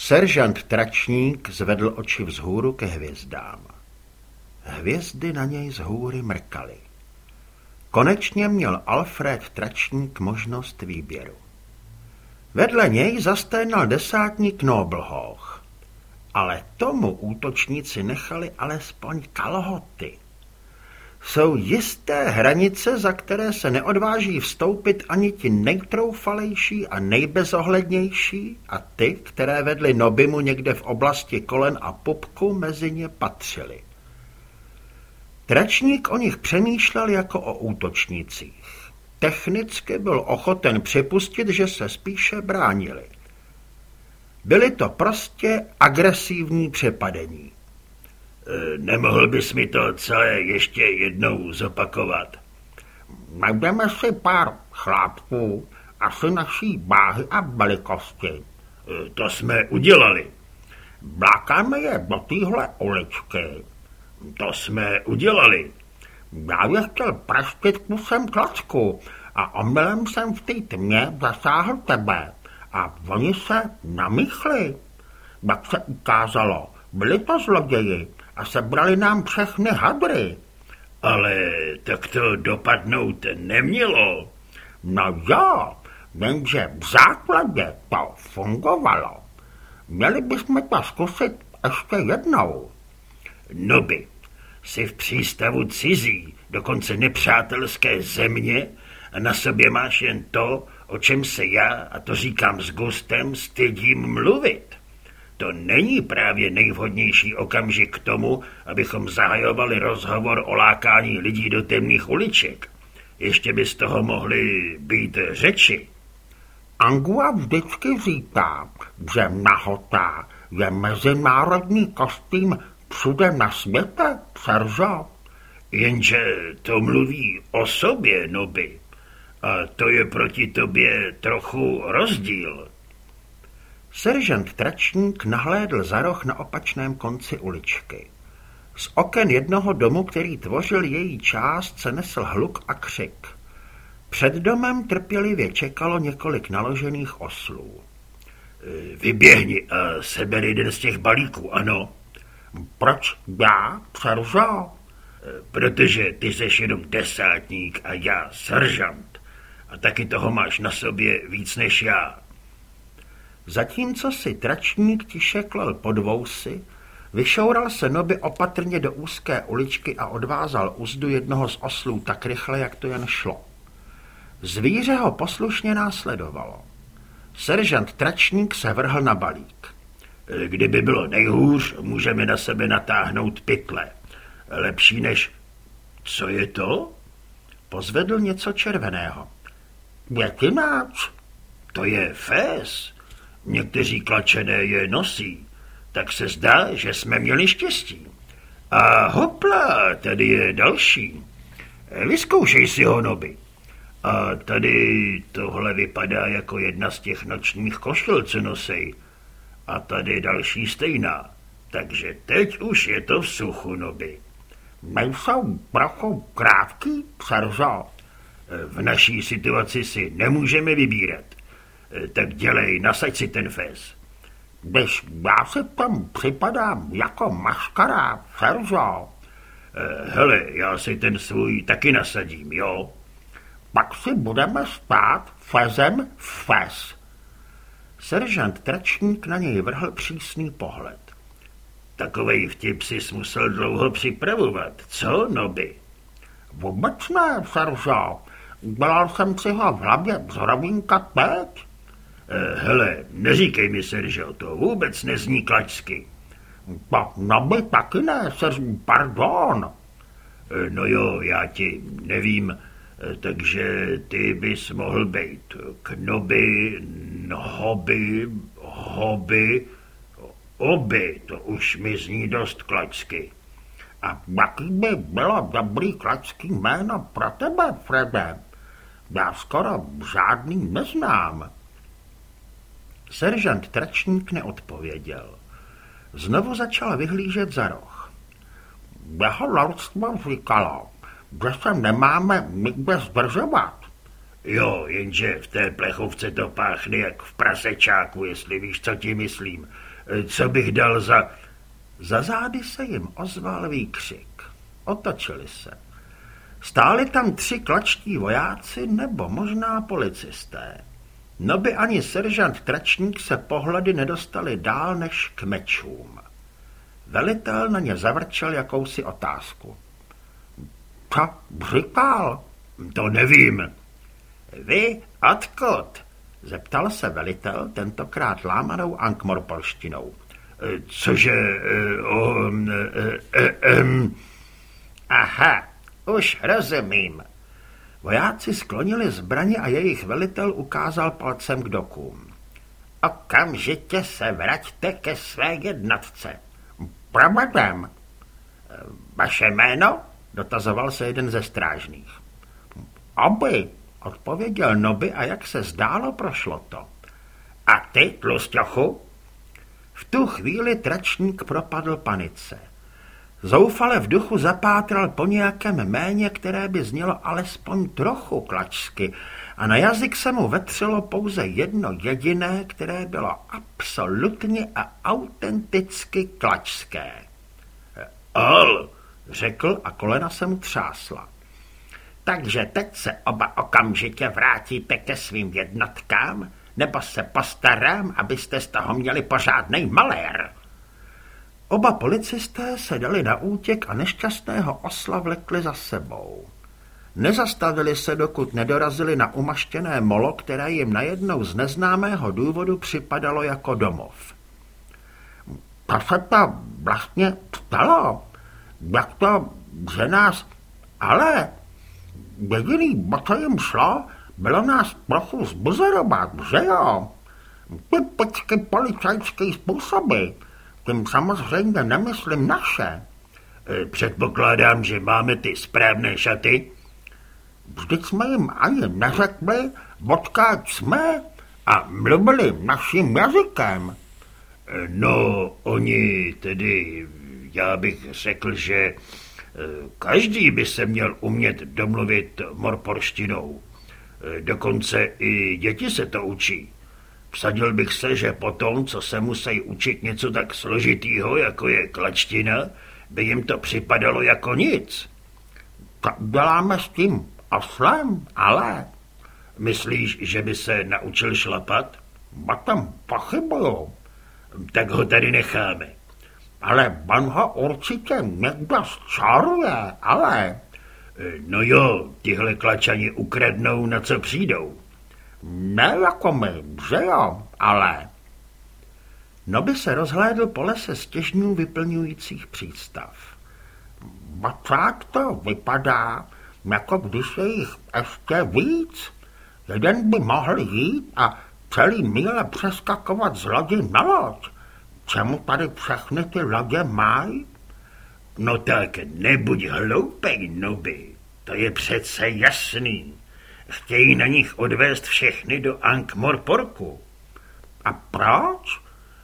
Seržant Tračník zvedl oči vzhůru ke hvězdám. Hvězdy na něj z hůry mrkaly. Konečně měl Alfred Tračník možnost výběru. Vedle něj zasténal desátník Noblhoch, ale tomu útočníci nechali alespoň kalhoty. Jsou jisté hranice, za které se neodváží vstoupit ani ti nejtroufalejší a nejbezohlednější a ty, které vedly Nobimu někde v oblasti kolen a pupku, mezi ně patřily. Tračník o nich přemýšlel jako o útočnících. Technicky byl ochoten připustit, že se spíše bránili. Byly to prostě agresivní přepadení. E, nemohl bys mi to celé ještě jednou zopakovat? Najdeme si pár chlápků, asi naší báhy a velikosti. E, to jsme udělali. Blákáme je do téhle uličky. To jsme udělali. Já je chtěl praštit kusem klacku a omylem jsem v té tmě zasáhl tebe a oni se namíchli. Jak se ukázalo, byli to zloději a sebrali nám všechny hadry. Ale tak to dopadnout nemělo. No jo, jenže v základě to fungovalo. Měli bychom to zkusit ještě jednou. Noby, jsi v přístavu cizí, dokonce nepřátelské země a na sobě máš jen to, o čem se já, a to říkám s gustem, stydím mluvit. To není právě nejvhodnější okamžik k tomu, abychom zahajovali rozhovor o lákání lidí do temných uliček. Ještě by z toho mohly být řeči. Angua vždycky říká, že nahota je mezinárodní kostým všude na světě, Seržo. Jenže to mluví o sobě, Noby. A to je proti tobě trochu rozdíl. Seržant Tračník nahlédl za roh na opačném konci uličky. Z oken jednoho domu, který tvořil její část, se nesl hluk a křik. Před domem trpělivě čekalo několik naložených oslů. Vyběhni a seber jeden z těch balíků, ano. Proč já, seržo? Protože ty seš jenom desátník a já seržant. A taky toho máš na sobě víc než já. Zatímco si tračník tiše klel pod vousy, vyšoural se noby opatrně do úzké uličky a odvázal uzdu jednoho z oslů tak rychle, jak to jen šlo. Zvíře ho poslušně následovalo. Seržant Tračník se vrhl na balík. Kdyby bylo nejhůř, můžeme na sebe natáhnout pytle. Lepší než... Co je to? Pozvedl něco červeného. Větináč. To je fés. Někteří klačené je nosí. Tak se zdá, že jsme měli štěstí. A hopla, tady je další. Vyzkoušej si ho, Noby. A tady tohle vypadá jako jedna z těch nočních košil, co nosej. A tady další stejná. Takže teď už je to v suchu, Noby. Nejsou trochu krávky, Serzo? V naší situaci si nemůžeme vybírat. Tak dělej, nasaď si ten fez. Když já si tam připadám jako maškara, Serzo. Hele, já si ten svůj taky nasadím, jo? Pak si budeme stát fezem v fez. Seržant Tračník na něj vrhl přísný pohled. Takovej vtip si musel dlouho připravovat, co, Noby? Vůbec ne, Seržo. Dělal jsem si ho v hlavě vzorovínka teď. Eh, hele, neříkej mi, Seržo, to vůbec nezní klačsky. To Noby taky ne, Serž, pardon. Eh, no jo, já ti nevím, eh, takže ty bys mohl být knoby, nohoby, hoby, oby, to už mi zní dost klačsky. A jaký by bylo dobrý klačský jméno pro tebe, Frede? Já skoro žádný neznám. Seržant Tračník neodpověděl. Znovu začal vyhlížet za roh. Jeho lordstvo říkalo, že se nemáme nikde zdržovat. Jo, jenže v té plechovce to páchne jak v prasečáku, jestli víš, co ti myslím. Co bych dal za... Za zády se jim ozval výkřik. Otočili se. Stáli tam tři klačtí vojáci nebo možná policisté. No by ani seržant Tračník se pohledy nedostali dál než k mečům. Velitel na ně zavrčel jakousi otázku. Co říkal? To nevím. Vy odkud? Zeptal se velitel, tentokrát lámanou ankmorpolštinou. Cože... O, e, e, e, Aha, už rozumím. Vojáci sklonili zbraně a jejich velitel ukázal palcem k dokům. Okamžitě se vraťte ke své jednotce. Promadem. Vaše jméno? Dotazoval se jeden ze strážných. Aby, odpověděl Noby a jak se zdálo, prošlo to. A ty, tlusťochu? V tu chvíli tračník propadl panice. Zoufale v duchu zapátral po nějakém méně, které by znělo alespoň trochu klačsky a na jazyk se mu vetřelo pouze jedno jediné, které bylo absolutně a autenticky klačské. Al, řekl a kolena se mu třásla. Takže teď se oba okamžitě vrátíte ke svým jednotkám, nebo se postarám, abyste z toho měli pořádnej malér. Oba policisté se dali na útěk a nešťastného osla vlekli za sebou. Nezastavili se, dokud nedorazili na umaštěné molo, které jim najednou z neznámého důvodu připadalo jako domov. To se to vlastně stalo. Jak to, že nás... Ale jediný, o co jim šlo, bylo nás trochu zbuzerovat, že jo? Ty počky způsoby, tím samozřejmě nemyslím naše. E, předpokládám, že máme ty správné šaty. Vždyť jsme jim ani neřekli, odkáč jsme a mluvili naším jazykem. E, no, oni tedy, já bych řekl, že e, každý by se měl umět domluvit morporštinou. Dokonce i děti se to učí. Vsadil bych se, že po tom, co se musí učit něco tak složitýho, jako je klačtina, by jim to připadalo jako nic. Tak děláme s tím oslem, ale... Myslíš, že by se naučil šlapat? Ba tam pochybuju. Tak ho tady necháme. Ale on ho určitě někdo zčaruje, ale... No jo, tyhle klačani ukradnou, na co přijdou. Ne jako my, že jo, ale... Noby se rozhlédl po lese stěžňů vyplňujících přístav. Tak to vypadá, jako když je jich ještě víc. Jeden by mohl jít a celý míle přeskakovat z lodi na loď. Čemu tady všechny ty lodě mají? No tak nebuď hloupej, Noby, to je přece jasný. Chtějí na nich odvést všechny do Ankh-Morporku. A proč?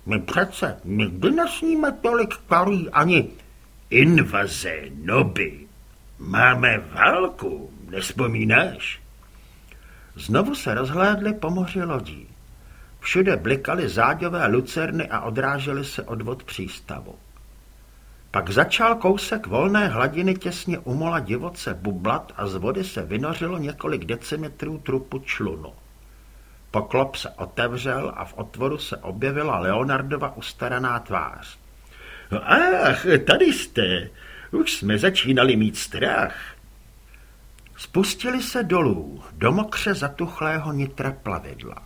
My přece nikdy nesníme tolik karí ani invaze, noby. Máme válku, nespomínáš? Znovu se rozhlédli po moři lodí. Všude blikaly záďové lucerny a odrážely se od vod přístavu. Pak začal kousek volné hladiny těsně u mola divoce bublat a z vody se vynořilo několik decimetrů trupu člunu. Poklop se otevřel a v otvoru se objevila Leonardova ustaraná tvář. Ach, tady jste. Už jsme začínali mít strach. Spustili se dolů, do mokře zatuchlého nitra plavidla.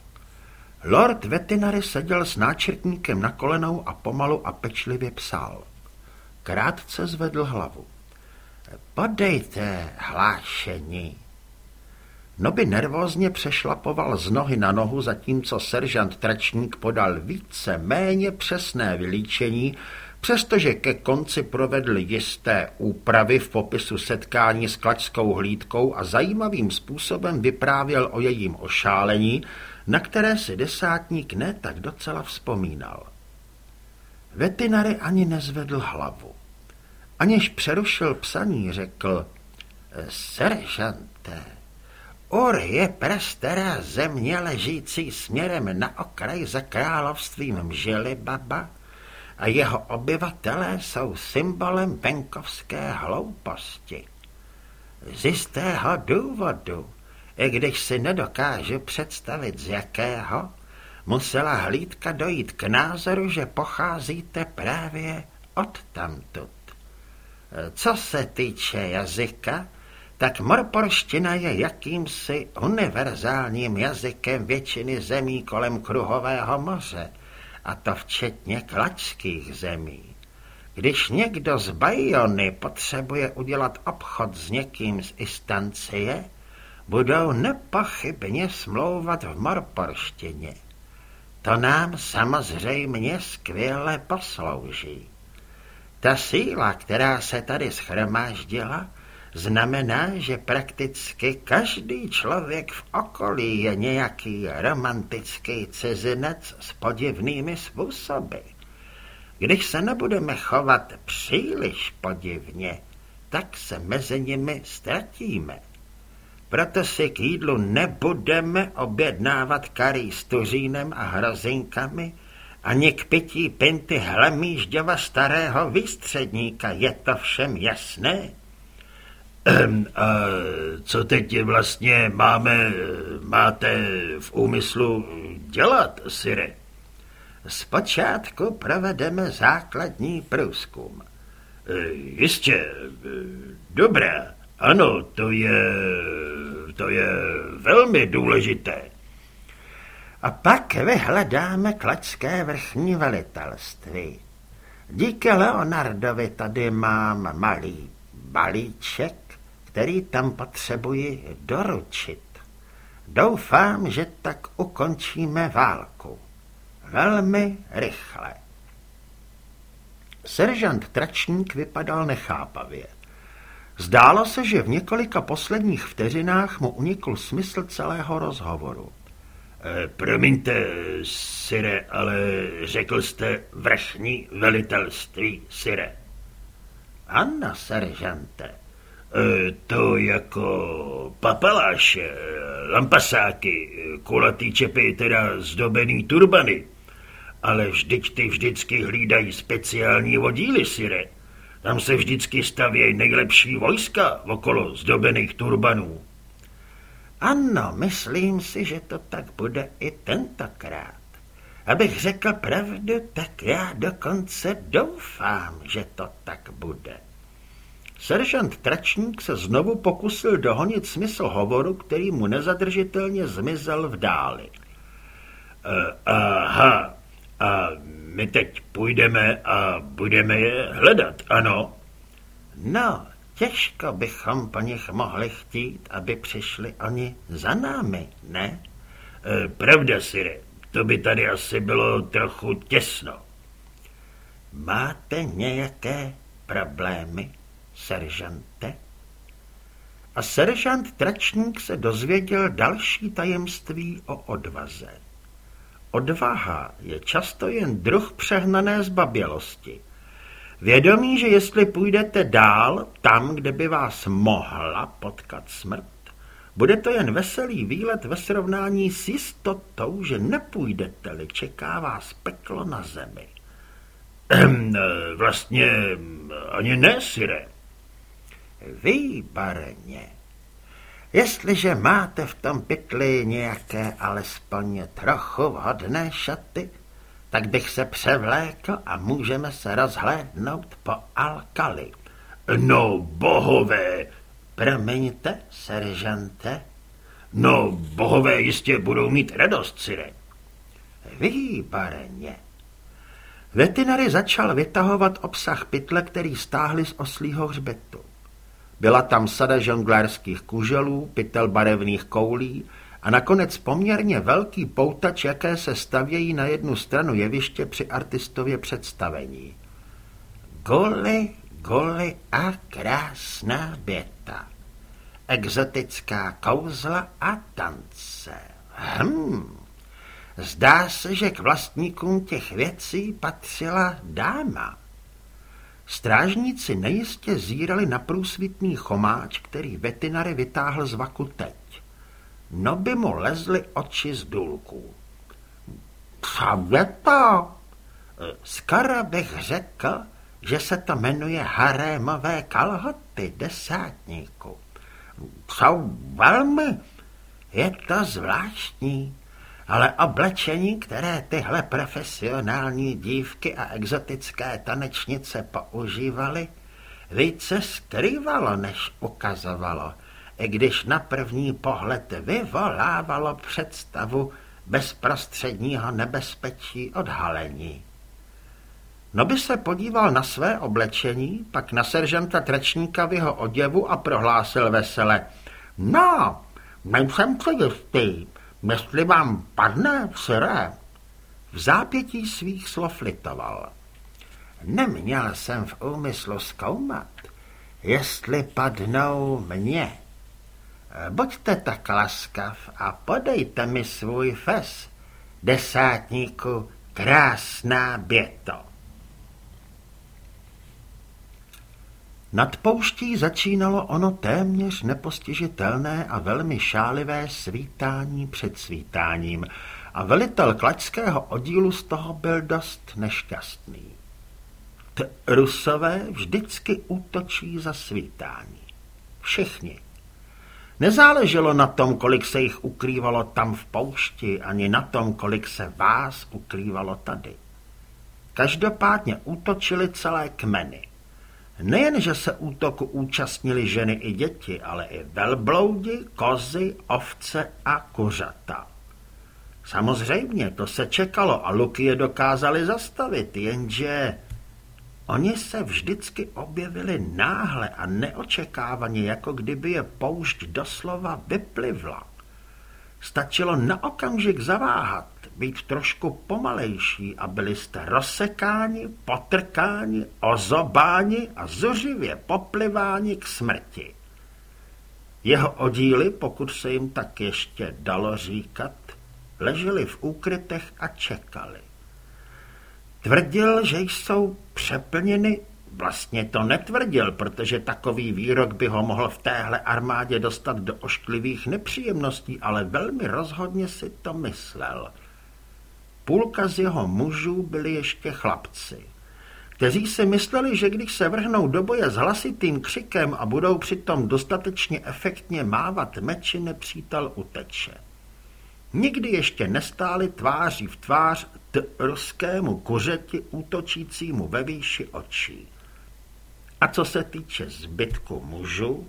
Lord Vetinary seděl s náčrtníkem na kolenou a pomalu a pečlivě psal. Krátce zvedl hlavu. Podejte hlášení. Noby nervózně přešlapoval z nohy na nohu, zatímco seržant Tračník podal více méně přesné vylíčení, přestože ke konci provedl jisté úpravy v popisu setkání s klačskou hlídkou a zajímavým způsobem vyprávěl o jejím ošálení, na které si desátník ne tak docela vzpomínal. Vetinary ani nezvedl hlavu. Aniž přerušil psaní, řekl, seržante, Ur je prastará země ležící směrem na okraj za královstvím Mžily baba a jeho obyvatelé jsou symbolem venkovské hlouposti. Z jistého důvodu, i když si nedokážu představit z jakého, musela hlídka dojít k názoru, že pocházíte právě od tamtud. Co se týče jazyka, tak morporština je jakýmsi univerzálním jazykem většiny zemí kolem Kruhového moře, a to včetně klačských zemí. Když někdo z Bajony potřebuje udělat obchod s někým z Istancie, budou nepochybně smlouvat v morporštině. To nám samozřejmě skvěle poslouží. Ta síla, která se tady schromáždila, znamená, že prakticky každý člověk v okolí je nějaký romantický cizinec s podivnými způsoby. Když se nebudeme chovat příliš podivně, tak se mezi nimi ztratíme. Proto si k jídlu nebudeme objednávat karý s tuřínem a hrozinkami, ani k pití pinty hlemížďova starého výstředníka. Je to všem jasné? A co teď vlastně máme, máte v úmyslu dělat, Sire? Zpočátku provedeme základní průzkum. E, jistě, e, dobré, ano, to je, to je velmi důležité. A pak vyhledáme klačské vrchní velitelství. Díky Leonardovi tady mám malý balíček, který tam potřebuji doručit. Doufám, že tak ukončíme válku. Velmi rychle. Seržant Tračník vypadal nechápavě. Zdálo se, že v několika posledních vteřinách mu unikl smysl celého rozhovoru. E, promiňte, Sire, ale řekl jste vrchní velitelství, Sire. Ano, seržante. E, to jako papaláše, lampasáky, kulatý čepy, teda zdobený turbany. Ale vždyť ty vždycky hlídají speciální vodíly, Sire. Tam se vždycky stavějí nejlepší vojska okolo zdobených turbanů. Ano, myslím si, že to tak bude i tentokrát. Abych řekl pravdu, tak já dokonce doufám, že to tak bude. Seržant Tračník se znovu pokusil dohonit smysl hovoru, který mu nezadržitelně zmizel v dáli. Uh, aha, a my teď půjdeme a budeme je hledat, ano? No, těžko bychom po nich mohli chtít, aby přišli oni za námi, ne? E, pravda, Sire, to by tady asi bylo trochu těsno. Máte nějaké problémy, seržante? A seržant Tračník se dozvěděl další tajemství o odvaze. Odvaha je často jen druh přehnané zbabělosti. Vědomí, že jestli půjdete dál, tam, kde by vás mohla potkat smrt, bude to jen veselý výlet ve srovnání s jistotou, že nepůjdete-li, čeká vás peklo na zemi. Ehm, vlastně ani ne, Sire. Výborně. Jestliže máte v tom pytli nějaké alespoň trochu vhodné šaty, tak bych se převlékl a můžeme se rozhlédnout po Alkali. No, bohové! Promiňte, seržante? No, bohové jistě budou mít radost, Cire. Výborně. Vetinary začal vytahovat obsah pytle, který stáhli z oslího hřbetu. Byla tam sada žonglérských kuželů, pytel barevných koulí a nakonec poměrně velký poutač, jaké se stavějí na jednu stranu jeviště při artistově představení. Goli, goli a krásná běta. Exotická kouzla a tance. Hm. Zdá se, že k vlastníkům těch věcí patřila dáma. Strážníci nejistě zírali na průsvitný chomáč, který veterinary vytáhl z vaku teď. No by mu lezly oči z důlků. Co je to? Skoro bych řekl, že se to jmenuje harémové kalhoty desátníku. Jsou velmi, je to zvláštní, ale oblečení, které tyhle profesionální dívky a exotické tanečnice používaly, více skrývalo, než ukazovalo, když na první pohled vyvolávalo představu bezprostředního nebezpečí odhalení. No by se podíval na své oblečení, pak na seržanta Trečníka v jeho oděvu a prohlásil vesele. No, nejsem si jistý, jestli vám padne, sire. V zápětí svých slov litoval. Neměl jsem v úmyslu zkoumat, jestli padnou mě. Buďte tak laskav a podejte mi svůj fes, desátníku, krásná běto. Nad pouští začínalo ono téměř nepostižitelné a velmi šálivé svítání před svítáním a velitel klačského oddílu z toho byl dost nešťastný. T Rusové vždycky útočí za svítání. Všichni. Nezáleželo na tom, kolik se jich ukrývalo tam v poušti, ani na tom, kolik se vás ukrývalo tady. Každopádně útočili celé kmeny. Nejen, že se útoku účastnili ženy i děti, ale i velbloudi, kozy, ovce a kuřata. Samozřejmě, to se čekalo a luky je dokázali zastavit, jenže oni se vždycky objevili náhle a neočekávaně, jako kdyby je poušť doslova vyplivla. Stačilo na okamžik zaváhat, být trošku pomalejší a byli jste rozsekáni, potrkáni, ozobáni a zuřivě popliváni k smrti. Jeho oddíly, pokud se jim tak ještě dalo říkat, leželi v úkrytech a čekali. Tvrdil, že jsou přeplněny, vlastně to netvrdil, protože takový výrok by ho mohl v téhle armádě dostat do ošklivých nepříjemností, ale velmi rozhodně si to myslel – Půlka z jeho mužů byli ještě chlapci, kteří si mysleli, že když se vrhnou do boje s hlasitým křikem a budou přitom dostatečně efektně mávat meči, nepřítel uteče. Nikdy ještě nestáli tváří v tvář ruskému kuřeti útočícímu ve výši očí. A co se týče zbytku mužů,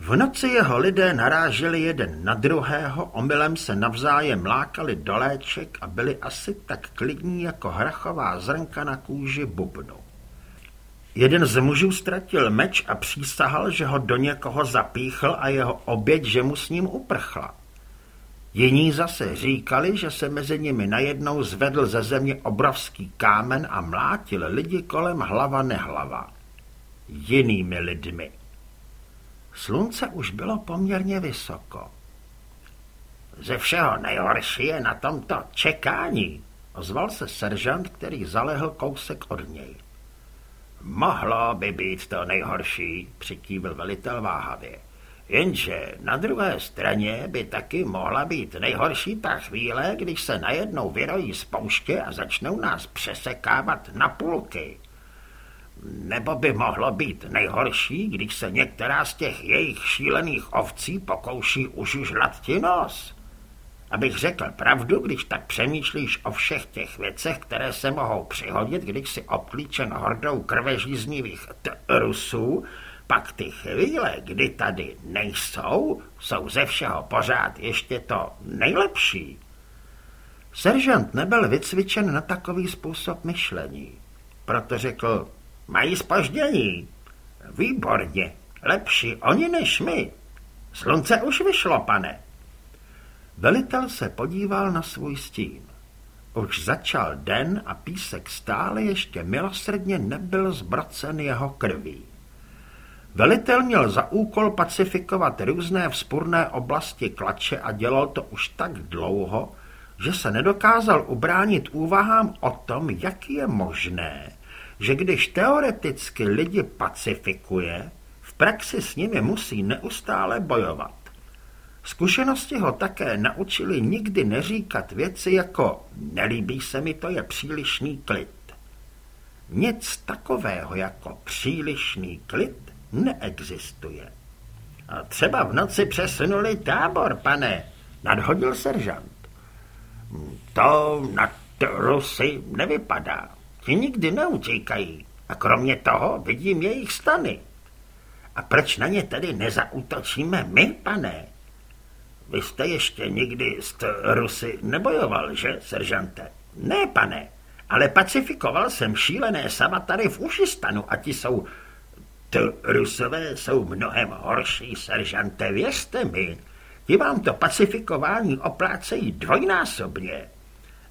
v noci jeho lidé naráželi jeden na druhého, omylem se navzájem lákali do léček a byli asi tak klidní jako hrachová zrnka na kůži bubnu. Jeden z mužů ztratil meč a přísahal, že ho do někoho zapíchl a jeho oběť, že mu s ním uprchla. Jiní zase říkali, že se mezi nimi najednou zvedl ze země obrovský kámen a mlátil lidi kolem hlava nehlava. Jinými lidmi. Slunce už bylo poměrně vysoko. Ze všeho nejhorší je na tomto čekání, ozval se seržant, který zalehl kousek od něj. Mohlo by být to nejhorší, přikývil velitel váhavě. Jenže na druhé straně by taky mohla být nejhorší ta chvíle, když se najednou vyrojí z pouště a začnou nás přesekávat na půlky. Nebo by mohlo být nejhorší, když se některá z těch jejich šílených ovcí pokouší užužlat ti nos. Abych řekl pravdu, když tak přemýšlíš o všech těch věcech, které se mohou přihodit, když si obklíčen hordou krvežíznivých Rusů, pak ty chvíle, kdy tady nejsou, jsou ze všeho pořád ještě to nejlepší. Seržant nebyl vycvičen na takový způsob myšlení, proto řekl, Mají spoždění. Výborně. Lepší oni než my. Slunce už vyšlo, pane. Velitel se podíval na svůj stín. Už začal den a písek stále ještě milosrdně nebyl zbracen jeho krví. Velitel měl za úkol pacifikovat různé vzpurné oblasti klače a dělal to už tak dlouho, že se nedokázal ubránit úvahám o tom, jak je možné, že když teoreticky lidi pacifikuje, v praxi s nimi musí neustále bojovat. Zkušenosti ho také naučili nikdy neříkat věci jako nelíbí se mi to je přílišný klid. Nic takového jako přílišný klid neexistuje. A třeba v noci přesunuli tábor, pane, nadhodil seržant. To na Rusy nevypadá. Ti nikdy neutíkají. A kromě toho vidím jejich stany. A proč na ně tedy nezautočíme my, pane? Vy jste ještě nikdy s Rusy nebojoval, že, seržante? Ne, pane, ale pacifikoval jsem šílené savatary v Ušistanu a ti jsou... Ty Rusové jsou mnohem horší, seržante, věřte mi. Ti vám to pacifikování oplácejí dvojnásobně.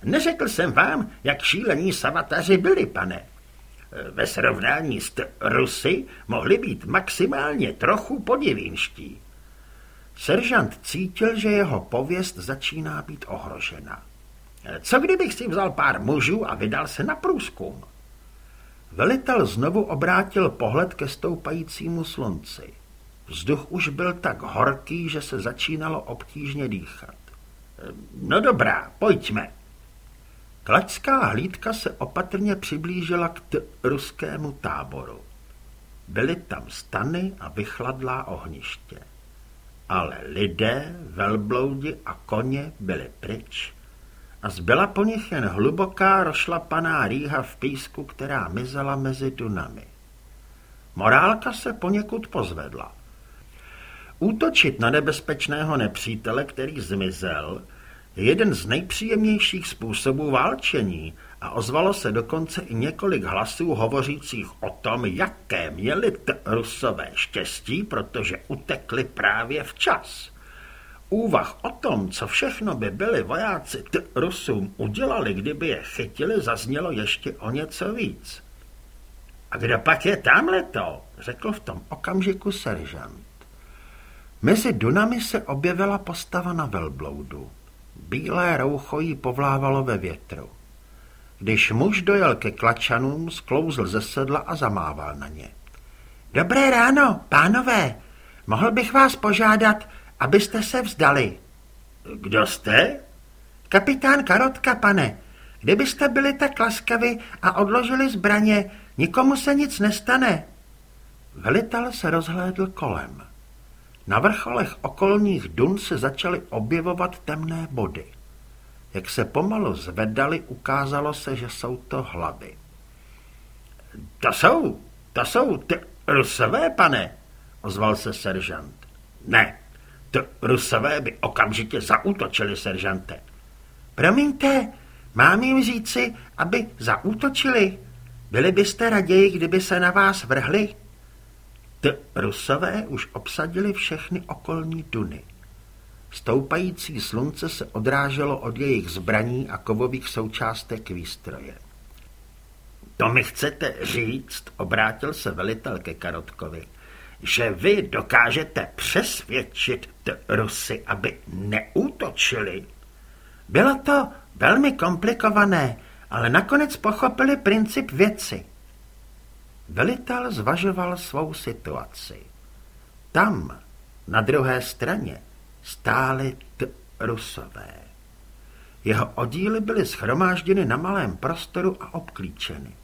Neřekl jsem vám, jak šílení savataři byli, pane. Ve srovnání s Rusy mohli být maximálně trochu podivínští. Seržant cítil, že jeho pověst začíná být ohrožena. Co kdybych si vzal pár mužů a vydal se na průzkum? Velitel znovu obrátil pohled ke stoupajícímu slunci. Vzduch už byl tak horký, že se začínalo obtížně dýchat. No dobrá, pojďme. Klačská hlídka se opatrně přiblížila k ruskému táboru. Byly tam stany a vychladlá ohniště. Ale lidé, velbloudi a koně byli pryč a zbyla po nich jen hluboká rošlapaná rýha v písku, která mizela mezi dunami. Morálka se poněkud pozvedla. Útočit na nebezpečného nepřítele, který zmizel, je jeden z nejpříjemnějších způsobů válčení a ozvalo se dokonce i několik hlasů hovořících o tom, jaké měli t rusové štěstí, protože utekli právě včas. Úvah o tom, co všechno by byli vojáci t Rusům udělali, kdyby je chytili, zaznělo ještě o něco víc. A kdo pak je tamhle to? řekl v tom okamžiku seržant. Mezi dunami se objevila postava na velbloudu. Bílé roucho jí povlávalo ve větru. Když muž dojel ke klačanům, sklouzl ze sedla a zamával na ně. Dobré ráno, pánové, mohl bych vás požádat, abyste se vzdali. Kdo jste? Kapitán Karotka, pane. Kdybyste byli tak laskavi a odložili zbraně, nikomu se nic nestane. Velitel se rozhlédl kolem. Na vrcholech okolních dun se začaly objevovat temné body. Jak se pomalu zvedali, ukázalo se, že jsou to hlavy. To jsou, to jsou ty rusové, pane, ozval se seržant. Ne, rusové by okamžitě zaútočili, seržante. Promiňte, mám jim říci, aby zaútočili. Byli byste raději, kdyby se na vás vrhli? Ty rusové už obsadili všechny okolní duny. Stoupající slunce se odráželo od jejich zbraní a kovových součástek výstroje. To mi chcete říct, obrátil se velitel ke Karotkovi, že vy dokážete přesvědčit t Rusy, aby neútočili? Bylo to velmi komplikované, ale nakonec pochopili princip věci. Velitel zvažoval svou situaci. Tam, na druhé straně, stály t Rusové. Jeho oddíly byly schromážděny na malém prostoru a obklíčeny.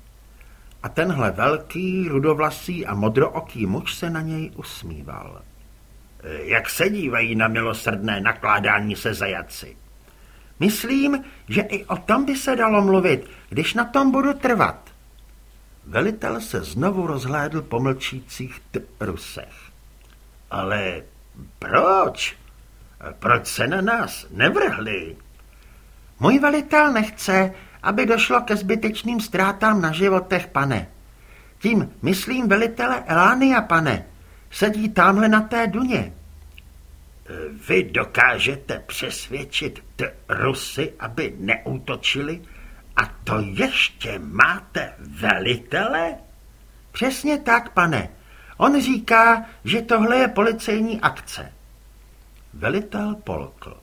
A tenhle velký, rudovlasý a modrooký muž se na něj usmíval. Jak se dívají na milosrdné nakládání se zajaci? Myslím, že i o tom by se dalo mluvit, když na tom budu trvat. Velitel se znovu rozhlédl po mlčících Rusech. Ale proč? Proč se na nás nevrhli? Můj velitel nechce, aby došlo ke zbytečným ztrátám na životech, pane. Tím myslím velitele Elánia, pane. Sedí tamhle na té duně. Vy dokážete přesvědčit t Rusy, aby neútočili? A to ještě máte velitele? Přesně tak, pane. On říká, že tohle je policejní akce. Velitel polkl.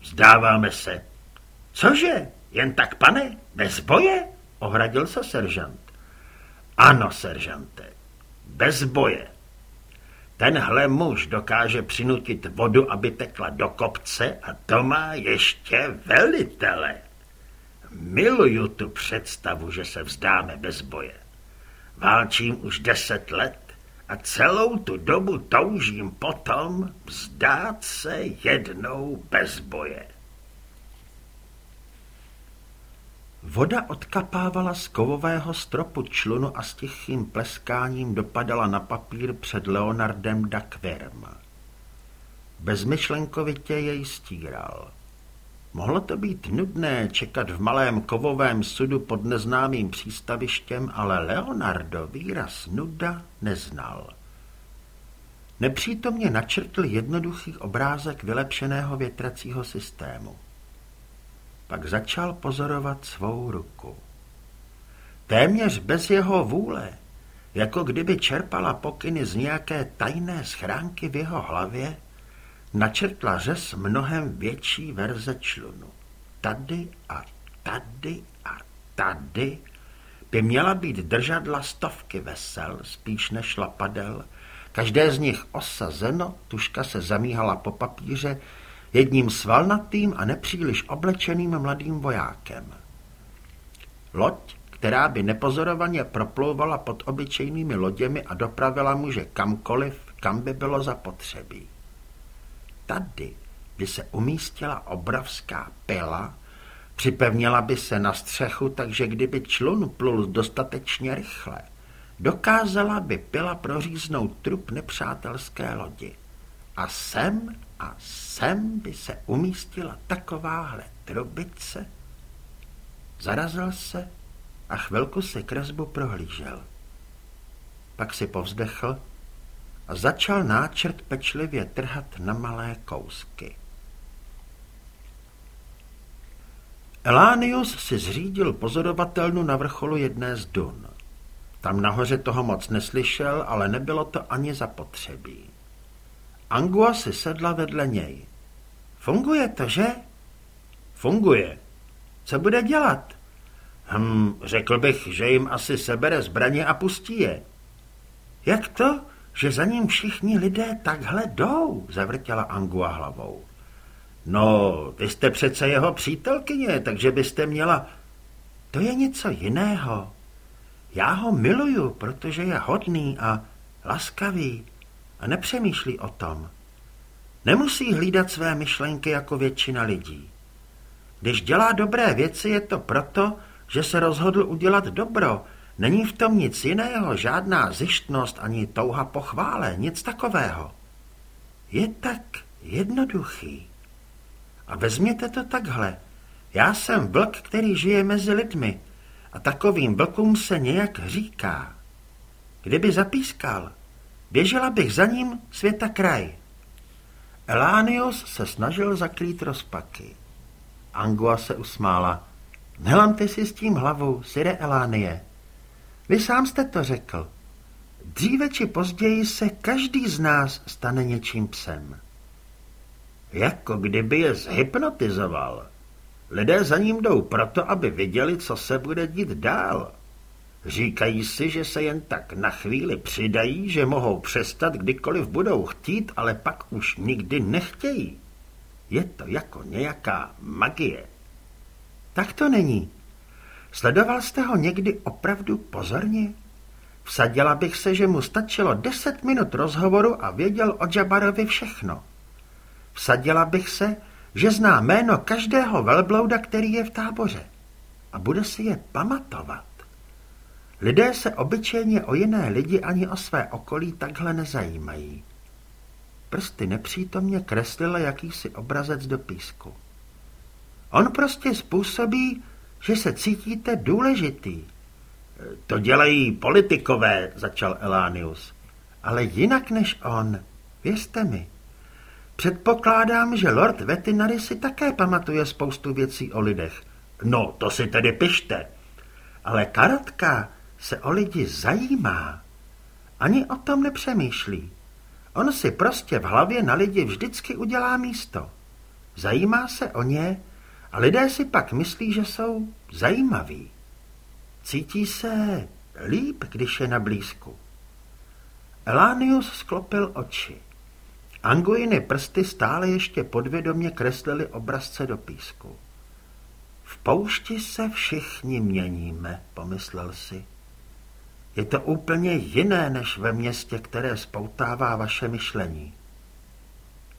Vzdáváme se. Cože? Jen tak, pane? Bez boje? Ohradil se seržant. Ano, seržante. Bez boje. Tenhle muž dokáže přinutit vodu, aby tekla do kopce a to má ještě velitele. Miluju tu představu, že se vzdáme bez boje. Válčím už deset let a celou tu dobu toužím potom vzdát se jednou bez boje. Voda odkapávala z kovového stropu člunu a s tichým pleskáním dopadala na papír před Leonardem Duckworm. Bezmyšlenkovitě jej stíral. Mohlo to být nudné čekat v malém kovovém sudu pod neznámým přístavištěm, ale Leonardo výraz nuda neznal. Nepřítomně načrtl jednoduchý obrázek vylepšeného větracího systému. Pak začal pozorovat svou ruku. Téměř bez jeho vůle, jako kdyby čerpala pokyny z nějaké tajné schránky v jeho hlavě, načrtla řez mnohem větší verze člunu. Tady a tady a tady by měla být držadla stovky vesel, spíš než lapadel, každé z nich osazeno, tuška se zamíhala po papíře, jedním svalnatým a nepříliš oblečeným mladým vojákem. Loď, která by nepozorovaně proplouvala pod obyčejnými loděmi a dopravila muže kamkoliv, kam by bylo zapotřebí. Tady by se umístila obrovská pila, připevnila by se na střechu, takže kdyby člun plul dostatečně rychle, dokázala by pila proříznout trup nepřátelské lodi. A sem a sem by se umístila takováhle trubice. Zarazil se a chvilku si kresbu prohlížel. Pak si povzdechl a začal náčrt pečlivě trhat na malé kousky. Elánius si zřídil pozorovatelnu na vrcholu jedné z dun. Tam nahoře toho moc neslyšel, ale nebylo to ani zapotřebí. Angua si sedla vedle něj. Funguje to, že? Funguje. Co bude dělat? Hm, řekl bych, že jim asi sebere zbraně a pustí je. Jak to, že za ním všichni lidé takhle jdou? Zavrtěla Angua hlavou. No, vy jste přece jeho přítelkyně, takže byste měla... To je něco jiného. Já ho miluju, protože je hodný a laskavý a nepřemýšlí o tom. Nemusí hlídat své myšlenky jako většina lidí. Když dělá dobré věci, je to proto, že se rozhodl udělat dobro. Není v tom nic jiného, žádná zjištnost ani touha pochvále, nic takového. Je tak jednoduchý. A vezměte to takhle. Já jsem vlk, který žije mezi lidmi a takovým vlkům se nějak říká. Kdyby zapískal, Běžela bych za ním světa kraj. Elánios se snažil zakrýt rozpaky. Angua se usmála. Nelamte si s tím hlavu, Sire Elánie. Vy sám jste to řekl. Dříve či později se každý z nás stane něčím psem. Jako kdyby je zhypnotizoval. Lidé za ním jdou proto, aby viděli, co se bude dít dál. Říkají si, že se jen tak na chvíli přidají, že mohou přestat kdykoliv budou chtít, ale pak už nikdy nechtějí. Je to jako nějaká magie. Tak to není. Sledoval jste ho někdy opravdu pozorně? Vsadila bych se, že mu stačilo deset minut rozhovoru a věděl o Jabarovi všechno. Vsadila bych se, že zná jméno každého velblouda, který je v táboře a bude si je pamatovat. Lidé se obyčejně o jiné lidi ani o své okolí takhle nezajímají. Prsty nepřítomně kreslila jakýsi obrazec do písku. On prostě způsobí, že se cítíte důležitý. To dělají politikové, začal Elánius. Ale jinak než on, věřte mi. Předpokládám, že Lord Vetinary si také pamatuje spoustu věcí o lidech. No, to si tedy pište. Ale Karotka se o lidi zajímá. Ani o tom nepřemýšlí. On si prostě v hlavě na lidi vždycky udělá místo. Zajímá se o ně a lidé si pak myslí, že jsou zajímaví. Cítí se líp, když je na blízku. Elánius sklopil oči. Anguiny prsty stále ještě podvědomě kreslily obrazce do písku. V poušti se všichni měníme, pomyslel si. Je to úplně jiné než ve městě, které spoutává vaše myšlení.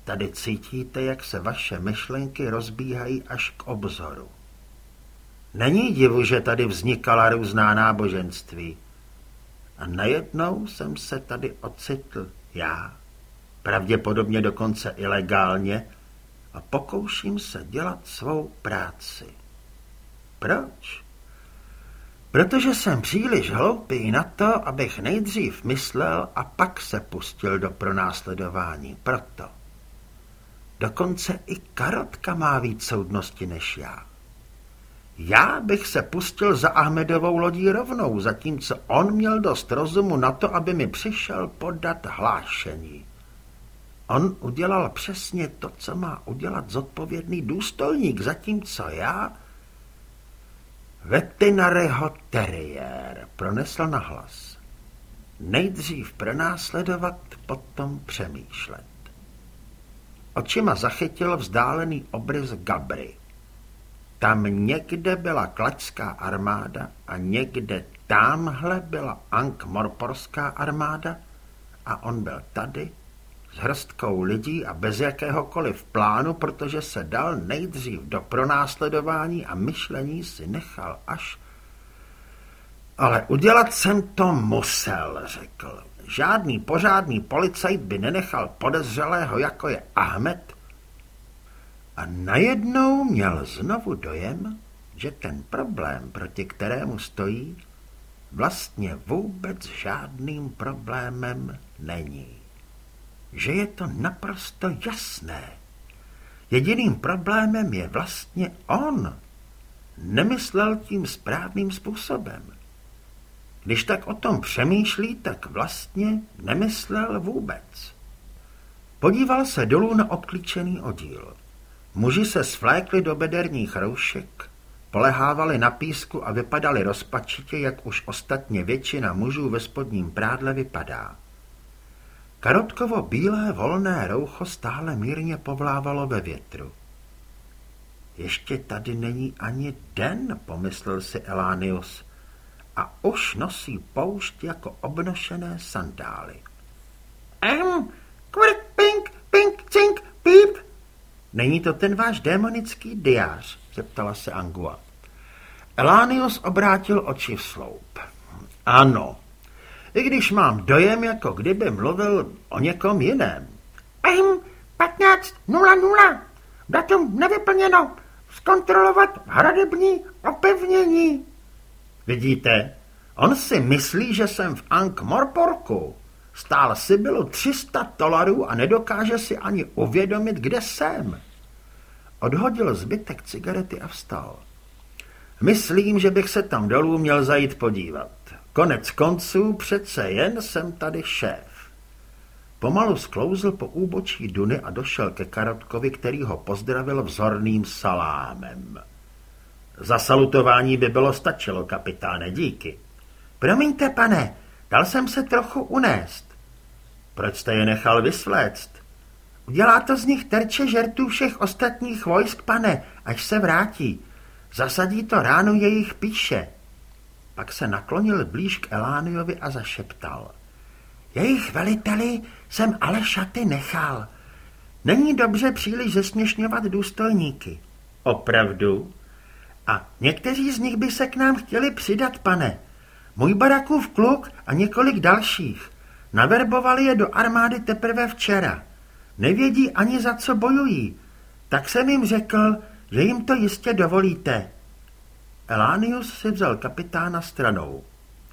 Tady cítíte, jak se vaše myšlenky rozbíhají až k obzoru. Není divu, že tady vznikala různá náboženství. A najednou jsem se tady ocitl já, pravděpodobně dokonce ilegálně, a pokouším se dělat svou práci. Proč? Protože jsem příliš hloupý na to, abych nejdřív myslel a pak se pustil do pronásledování. Proto. Dokonce i Karotka má víc soudnosti než já. Já bych se pustil za Ahmedovou lodí rovnou, zatímco on měl dost rozumu na to, aby mi přišel podat hlášení. On udělal přesně to, co má udělat zodpovědný důstojník, zatímco já... Vetinaryho teriér pronesl na hlas. Nejdřív pronásledovat, potom přemýšlet. Očima zachytil vzdálený obrys Gabry. Tam někde byla klačská armáda a někde tamhle byla Ankh-Morporská armáda a on byl tady s hrstkou lidí a bez jakéhokoliv plánu, protože se dal nejdřív do pronásledování a myšlení si nechal až... Ale udělat jsem to musel, řekl. Žádný pořádný policajt by nenechal podezřelého, jako je Ahmed, a najednou měl znovu dojem, že ten problém, proti kterému stojí, vlastně vůbec žádným problémem není. Že je to naprosto jasné. Jediným problémem je vlastně on. Nemyslel tím správným způsobem. Když tak o tom přemýšlí, tak vlastně nemyslel vůbec. Podíval se dolů na obklíčený oddíl. Muži se svlékli do bederních roušek, polehávali na písku a vypadali rozpačitě, jak už ostatně většina mužů ve spodním prádle vypadá. Karotkovo bílé volné roucho stále mírně povlávalo ve větru. Ještě tady není ani den, pomyslel si Elánius, a už nosí poušť jako obnošené sandály. Ehm, kvrt, pink, pink, cink, píp, Není to ten váš démonický diář? zeptala se Angua. Elánius obrátil oči v sloup. Ano, i když mám dojem, jako kdyby mluvil o někom jiném. Ehm, 15.00. Datum nevyplněno. Zkontrolovat hradební opevnění. Vidíte, on si myslí, že jsem v Ankh-Morporku. Stál bylo 300 dolarů a nedokáže si ani uvědomit, kde jsem. Odhodil zbytek cigarety a vstal. Myslím, že bych se tam dolů měl zajít podívat. Konec konců přece jen jsem tady šéf. Pomalu sklouzl po úbočí Duny a došel ke Karotkovi, který ho pozdravil vzorným salámem. Za salutování by bylo stačilo, kapitáne, díky. Promiňte, pane, dal jsem se trochu unést. Proč jste je nechal vysvléct? Udělá to z nich terče žertů všech ostatních vojsk, pane, až se vrátí. Zasadí to ránu jejich píše. Pak se naklonil blíž k Elániovi a zašeptal. Jejich veliteli jsem ale šaty nechal. Není dobře příliš zesměšňovat důstojníky. Opravdu? A někteří z nich by se k nám chtěli přidat, pane. Můj barakův kluk a několik dalších. Naverbovali je do armády teprve včera. Nevědí ani za co bojují. Tak jsem jim řekl, že jim to jistě dovolíte. Elánius si vzal kapitána stranou.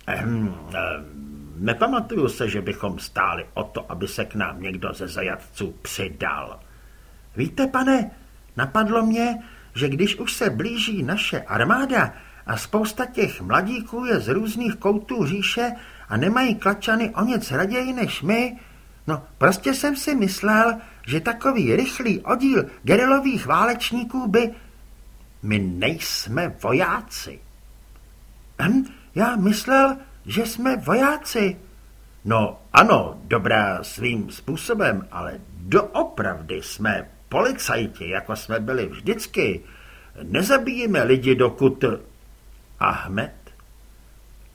Ehm, ehm, nepamatuju se, že bychom stáli o to, aby se k nám někdo ze zajatců přidal. Víte, pane, napadlo mě, že když už se blíží naše armáda a spousta těch mladíků je z různých koutů říše a nemají klačany o nic raději než my, no prostě jsem si myslel, že takový rychlý oddíl gerilových válečníků by... My nejsme vojáci. Hm, já myslel, že jsme vojáci. No ano, dobrá svým způsobem, ale doopravdy jsme policajti, jako jsme byli vždycky. Nezabijíme lidi, dokud... Ahmed?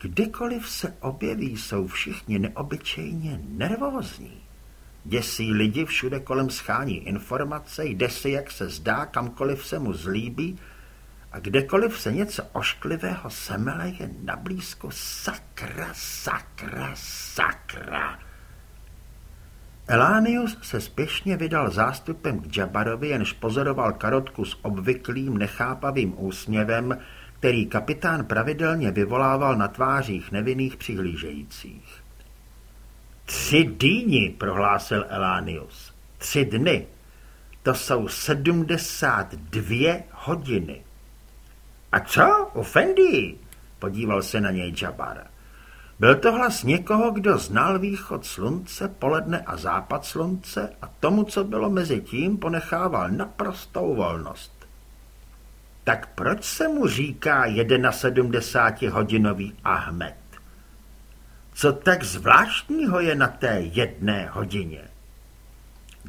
Kdykoliv se objeví, jsou všichni neobyčejně nervózní. Děsí lidi, všude kolem schání informace, jde si, jak se zdá, kamkoliv se mu zlíbí a kdekoliv se něco ošklivého semele, je nablízko sakra, sakra, sakra. Elánius se spěšně vydal zástupem k Jabarovi, jenž pozoroval karotku s obvyklým nechápavým úsměvem, který kapitán pravidelně vyvolával na tvářích nevinných přihlížejících. Tři dýni, prohlásil Elánius. Tři dny. To jsou sedmdesát dvě hodiny. A co, Ufendi? Podíval se na něj Jabar. Byl to hlas někoho, kdo znal východ slunce, poledne a západ slunce a tomu, co bylo mezi tím, ponechával naprostou volnost. Tak proč se mu říká 71 hodinový Ahmed? Co tak zvláštního je na té jedné hodině?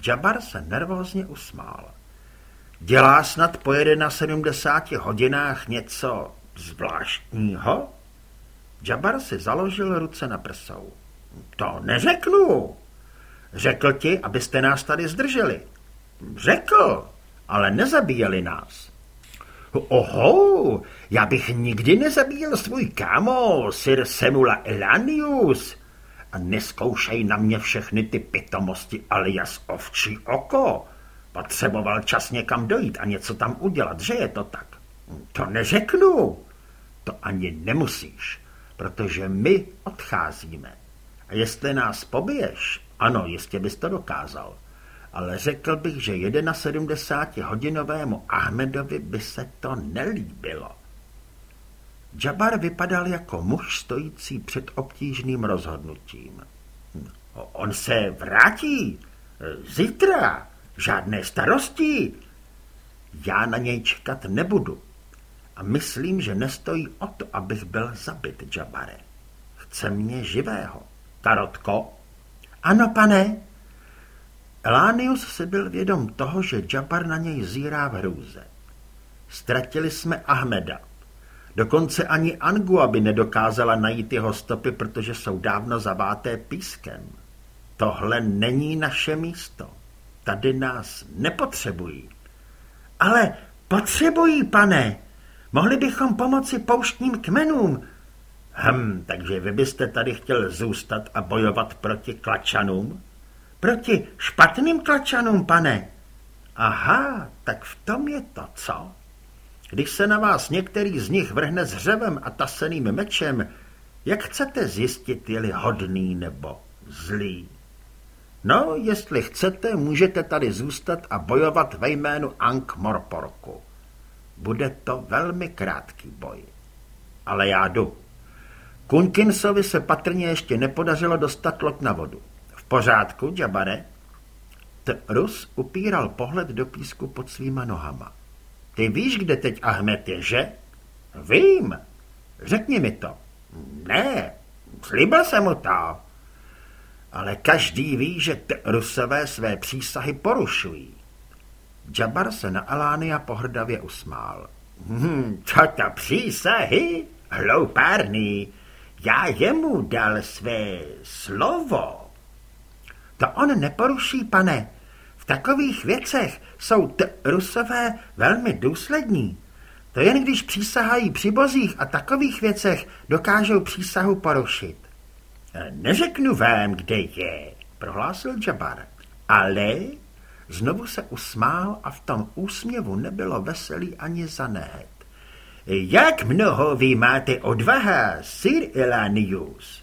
Jabar se nervózně usmál. Dělá snad po 71 hodinách něco zvláštního? Jabar si založil ruce na prsou. To neřeknu. Řekl ti, abyste nás tady zdrželi. Řekl, ale nezabíjeli nás. Oho, já bych nikdy nezabíjel svůj kámo, Sir Semula Elanius. A neskoušej na mě všechny ty pitomosti alias ovčí oko. Potřeboval čas někam dojít a něco tam udělat, že je to tak? To neřeknu. To ani nemusíš, protože my odcházíme. A jestli nás pobiješ, ano, jistě bys to dokázal ale řekl bych, že 71-hodinovému Ahmedovi by se to nelíbilo. Jabar vypadal jako muž stojící před obtížným rozhodnutím. On se vrátí. Zítra. Žádné starosti. Já na něj čekat nebudu. A myslím, že nestojí o to, abych byl zabit, Jabare. Chce mě živého. Tarotko? Ano, pane, Elánius si byl vědom toho, že Jabar na něj zírá v hrůze. Ztratili jsme Ahmeda. Dokonce ani Angua by nedokázala najít jeho stopy, protože jsou dávno zaváté pískem. Tohle není naše místo. Tady nás nepotřebují. Ale potřebují, pane. Mohli bychom pomoci pouštním kmenům. Hm, takže vy byste tady chtěl zůstat a bojovat proti klačanům? Proti špatným klačanům, pane. Aha, tak v tom je to, co? Když se na vás některý z nich vrhne s hřevem a taseným mečem, jak chcete zjistit, je-li hodný nebo zlý? No, jestli chcete, můžete tady zůstat a bojovat ve jménu Ank Morporku. Bude to velmi krátký boj. Ale já jdu. Kunkinsovi se patrně ještě nepodařilo dostat loď na vodu pořádku, Jabare? T. Rus upíral pohled do písku pod svýma nohama. Ty víš, kde teď Ahmed je, že? Vím. Řekni mi to. Ne, slíbil jsem mu to. Ale každý ví, že Rusové své přísahy porušují. Jabar se na Alánia pohrdavě usmál. Hm, co to přísahy? Hloupárný. Já jemu dal své slovo. To on neporuší, pane. V takových věcech jsou rusové velmi důslední. To jen když přísahají při bozích a takových věcech dokážou přísahu porušit. Neřeknu vám, kde je, prohlásil Jabar. Ale znovu se usmál a v tom úsměvu nebylo veselý ani zanet. Jak mnoho vy máte odvaha, Sir Elanius?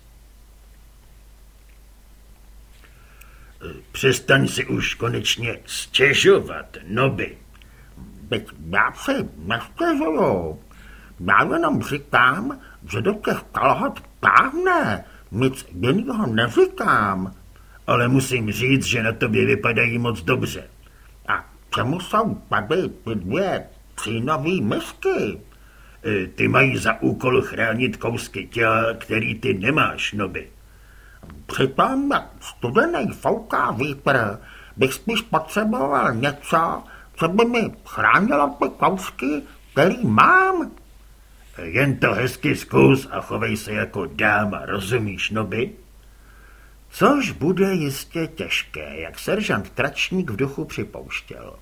Přestaň si už konečně stěžovat, noby. Teď já si nestěžuju. Já jenom říkám, že do těch kalhot táhne. Nic jiného neříkám. Ale musím říct, že na tobě vypadají moc dobře. A čemu jsou tady ty dvě nový misky? E, ty mají za úkol chránit kousky těla, který ty nemáš, noby. Přitom, studený fouká vítr, bych spíš potřeboval něco, co by mi chránilo ty kousky, který mám. Jen to hezky zkus a chovej se jako dáma, rozumíš, noby? Což bude jistě těžké, jak seržant Tračník v duchu připouštěl.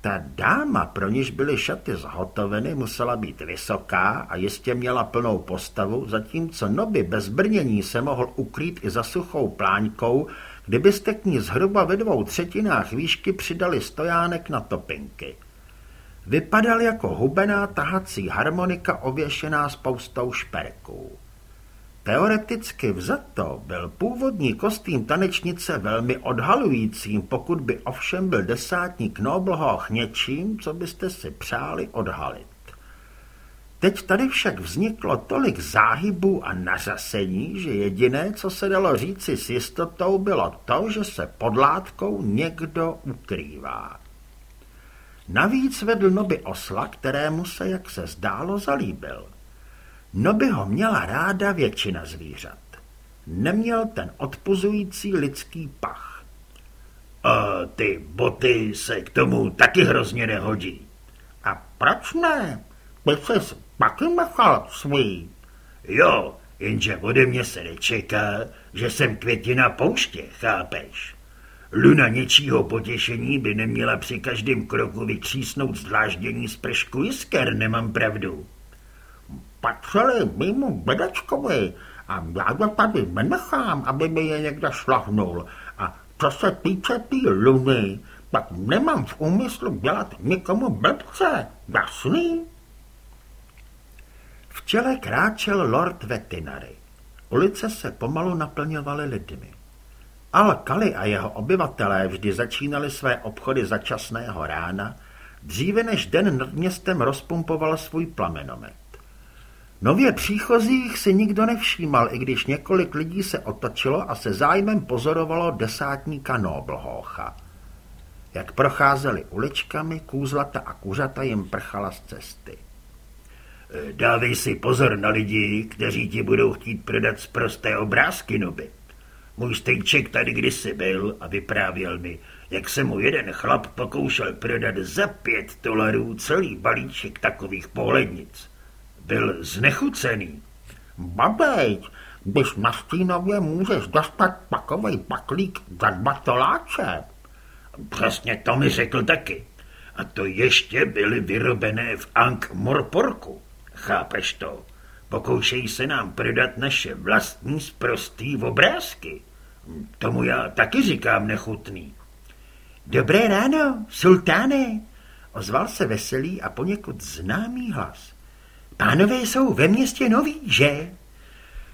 Ta dáma, pro níž byly šaty zhotoveny, musela být vysoká a jistě měla plnou postavu, zatímco Noby bez brnění se mohl ukrýt i za suchou pláňkou, kdybyste k ní zhruba ve dvou třetinách výšky přidali stojánek na topinky. Vypadal jako hubená tahací harmonika ověšená spoustou šperků. Teoreticky vzato byl původní kostým tanečnice velmi odhalujícím, pokud by ovšem byl desátník Noblhoch něčím, co byste si přáli odhalit. Teď tady však vzniklo tolik záhybů a nařasení, že jediné, co se dalo říci s jistotou, bylo to, že se pod látkou někdo ukrývá. Navíc vedl noby osla, kterému se, jak se zdálo, zalíbil. Noby ho měla ráda většina zvířat. Neměl ten odpuzující lidský pach. A ty boty se k tomu taky hrozně nehodí. A proč ne? By ses taky nechal svý. Jo, jenže ode mě se nečeká, že jsem květina pouště, chápeš? Luna něčího potěšení by neměla při každém kroku vykřísnout zdláždění z pršku jisker, nemám pravdu. Patřili mimo bedečkovi a já tady nenechám, aby mi je někdo šlahnul. A co se týče té tý luny, tak nemám v úmyslu dělat nikomu blbce, jasný? V čele kráčel lord Vetinary. Ulice se pomalu naplňovaly lidmi. Al-Kali a jeho obyvatelé vždy začínali své obchody začasného rána, dříve než den nad městem rozpumpoval svůj plamenomet. Nově příchozích si nikdo nevšímal, i když několik lidí se otočilo a se zájmem pozorovalo desátníka Noblhocha. Jak procházeli uličkami, kůzlata a kuřata jim prchala z cesty. Dávej si pozor na lidi, kteří ti budou chtít prodat z prosté obrázky, noby. Můj stejček tady kdysi byl a vyprávěl mi, jak se mu jeden chlap pokoušel prodat za pět dolarů celý balíček takových pohlednic. Byl znechucený. Babejť, když na Stínově můžeš dostat takovej paklík za dva toláče. Přesně to mi řekl taky. A to ještě byly vyrobené v Ankh Morporku. Chápeš to? Pokoušejí se nám prodat naše vlastní sprostý obrázky. Tomu já taky říkám nechutný. Dobré ráno, sultáne, ozval se veselý a poněkud známý hlas. Pánové jsou ve městě noví, že?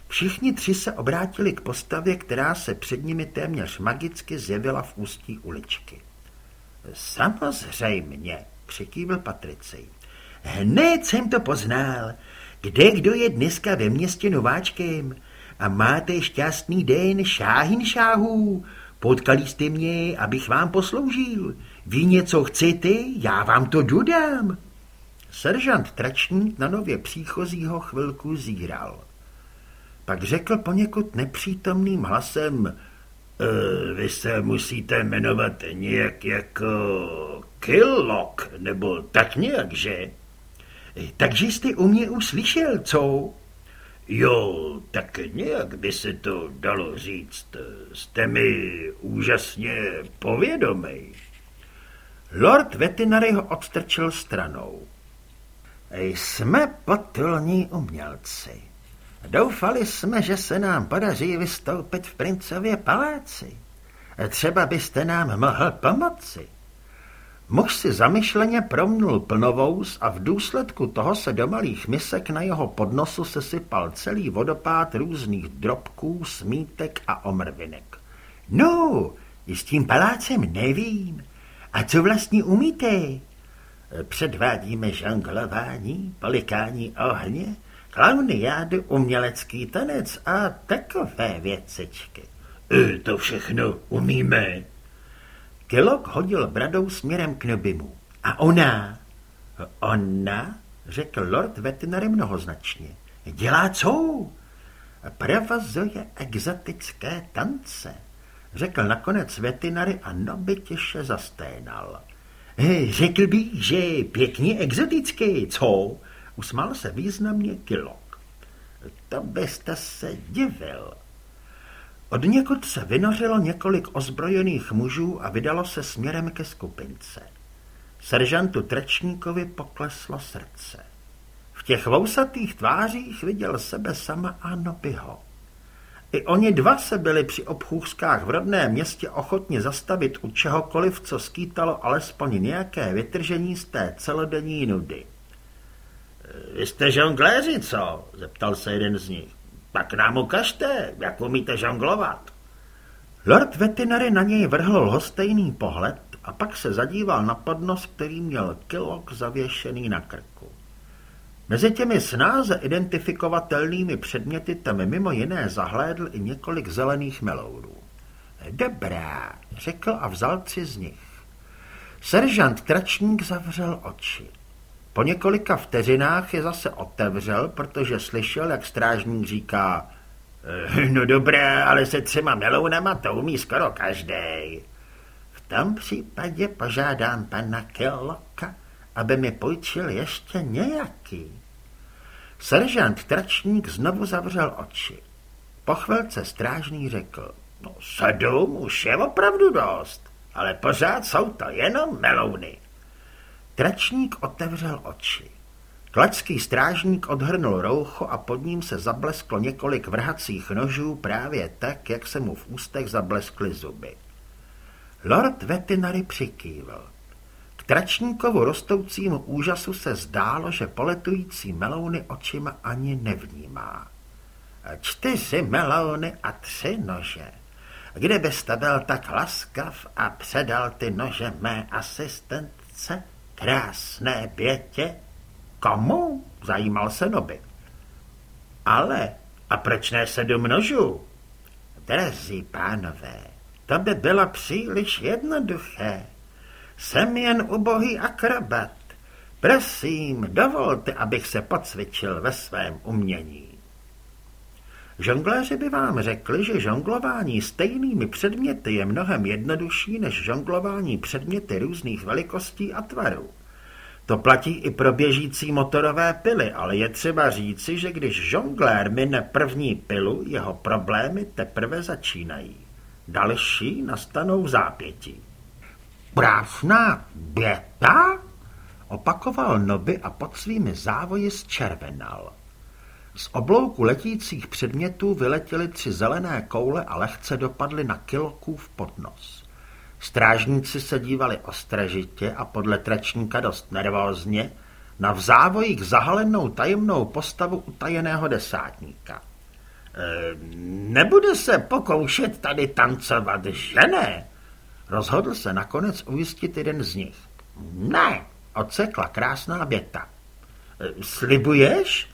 Všichni tři se obrátili k postavě, která se před nimi téměř magicky zjevila v ústí uličky. Samozřejmě, přikývil Patricej. Hned jsem to poznal. Kde kdo je dneska ve městě nováčkem? A máte šťastný den, šáhin šáhů. Potkali jste mě, abych vám posloužil. Vy něco chcete, já vám to dodám. Seržant Tračník na nově příchozího chvilku zíral. Pak řekl poněkud nepřítomným hlasem, e, vy se musíte jmenovat nějak jako Killock, nebo tak nějak, že? Takže jste u mě už slyšel, co? Jo, tak nějak by se to dalo říct. Jste mi úžasně povědomý. Lord Vetinary ho odstrčil stranou. Jsme potulní umělci. Doufali jsme, že se nám podaří vystoupit v princově paláci. Třeba byste nám mohl pomoci. Muž si zamyšleně promnul plnovous a v důsledku toho se do malých misek na jeho podnosu sesypal celý vodopád různých drobků, smítek a omrvinek. No, s tím palácem nevím. A co vlastně umíte? Předvádíme žonglování, polikání ohně, klauniádu, umělecký tanec a takové věcičky. E, to všechno umíme, Kelok hodil bradou směrem k Nobimu. A ona? Ona? řekl lord veterinary mnohoznačně. Dělá co? provozuje exotické tance, řekl nakonec veterinary a Noby těše zasténal. Řekl bych, že pěkně exotické, co? Usmál se významně Kilok. To byste se divil. Od někud se vynořilo několik ozbrojených mužů a vydalo se směrem ke skupince. Seržantu Trečníkovi pokleslo srdce. V těch vousatých tvářích viděl sebe sama a Nobyho. I oni dva se byli při obchůzkách v rodném městě ochotně zastavit u čehokoliv, co skýtalo alespoň nějaké vytržení z té celodenní nudy. Vy jste žongléři, co? zeptal se jeden z nich. Pak nám ukažte, jak umíte žonglovat. Lord Vetinary na něj vrhl lhostejný pohled a pak se zadíval na podnos, který měl kilok zavěšený na krku. Mezi těmi snáze identifikovatelnými předměty tam mimo jiné zahlédl i několik zelených melounů. Dobrá, řekl a vzal tři z nich. Seržant Tračník zavřel oči. Po několika vteřinách je zase otevřel, protože slyšel, jak strážník říká eh, No dobré, ale se třema melounama to umí skoro každý. V tom případě požádám pana Kelloka, aby mi půjčil ještě nějaký. Seržant Tračník znovu zavřel oči. Po chvilce strážný řekl, no sedm už je opravdu dost, ale pořád jsou to jenom melouny. Tračník otevřel oči. Tlačský strážník odhrnul roucho a pod ním se zablesklo několik vrhacích nožů právě tak, jak se mu v ústech zableskly zuby. Lord Vetinary přikývl. K tračníkovu rostoucímu úžasu se zdálo, že poletující melouny očima ani nevnímá. Čtyři melouny a tři nože. Kdybyste byl tak laskav a předal ty nože mé asistentce, krásné bětě? Komu? Zajímal se Noby. Ale, a proč ne sedm nožů? Drazí pánové, to by bylo příliš jednoduché. Jsem jen ubohý akrobat. Prosím, dovolte, abych se pocvičil ve svém umění. Žongléři by vám řekli, že žonglování stejnými předměty je mnohem jednodušší než žonglování předměty různých velikostí a tvarů. To platí i pro běžící motorové pily, ale je třeba říci, že když žonglér mine první pilu, jeho problémy teprve začínají. Další nastanou v zápětí. Běta? Opakoval Noby a pod svými závoji zčervenal. Z oblouku letících předmětů vyletěly tři zelené koule a lehce dopadly na kilokův podnos. Strážníci se dívali ostražitě a podle tračníka dost nervózně na v závojích zahalenou tajemnou postavu utajeného desátníka. E, nebude se pokoušet tady tancovat, že ne? Rozhodl se nakonec ujistit jeden z nich. Ne, odsekla krásná běta. E, slibuješ?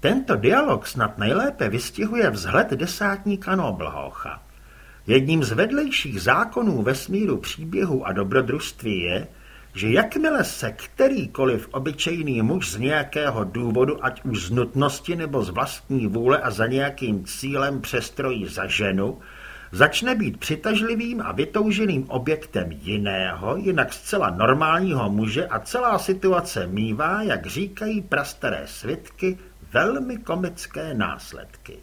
Tento dialog snad nejlépe vystihuje vzhled desátníka Noblhocha. Jedním z vedlejších zákonů vesmíru příběhu a dobrodružství je, že jakmile se kterýkoliv obyčejný muž z nějakého důvodu, ať už z nutnosti nebo z vlastní vůle a za nějakým cílem přestrojí za ženu, začne být přitažlivým a vytouženým objektem jiného, jinak zcela normálního muže a celá situace mívá, jak říkají prastaré svitky, velmi komické následky.